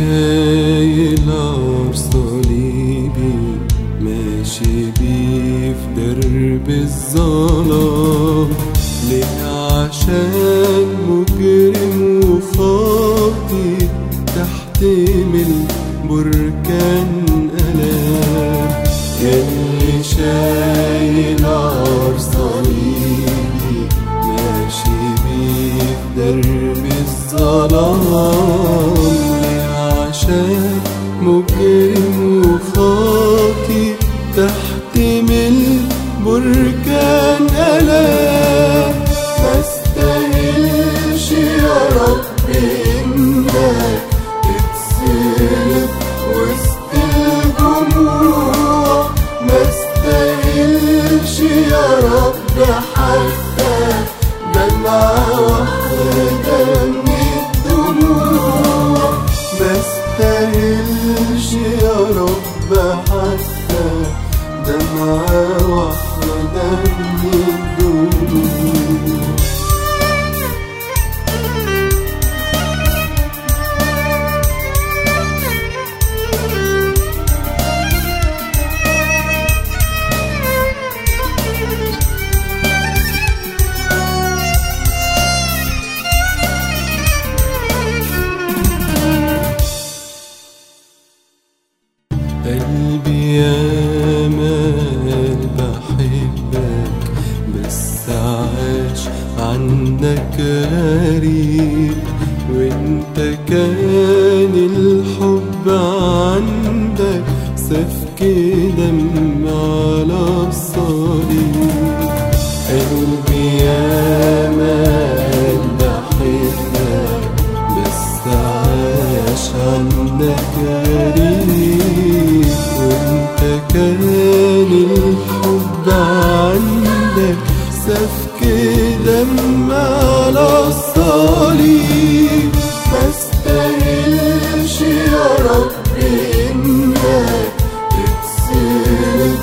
شايل عار صليبي ماشي بيه في درب الظلام ليه عشان مجرم وخاطي تحت Türk غريب وإنت كان الحب عندك سفك دم على الصليب. قلبي يا مال بحبك بس عاش عنك غريب وإنت كان الحب عندك سفك دم على الصليب. ما استاهلش يا رب إنك تتسلب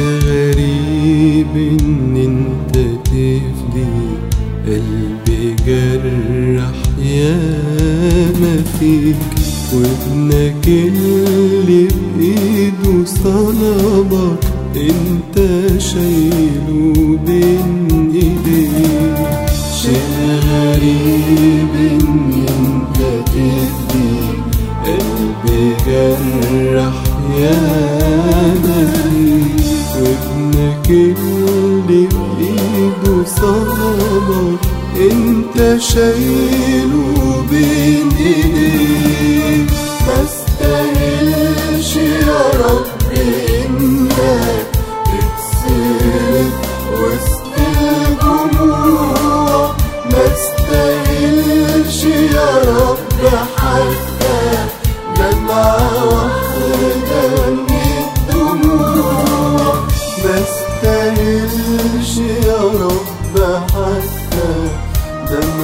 غريب إن أنت تفدي قلبي جرح ياما فيك. وابنك اللي بإيده صلبك. أنت شايله بين إيديك. شيء غريب إن أنت تفدي قلبي جرح ياما فيك. اللي بإيده صلبك انت شايله بين ايديك ما استاهلش يا رب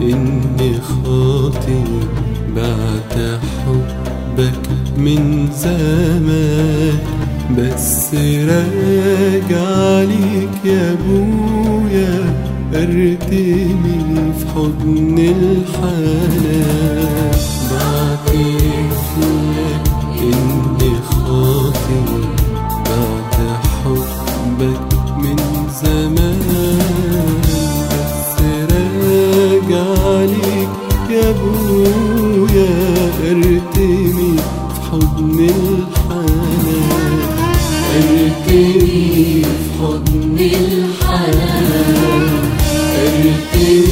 إني خاطي بعد حبك من زمان. بس راجع ليك يا أبويا ارتمي في حضن الحنان. you.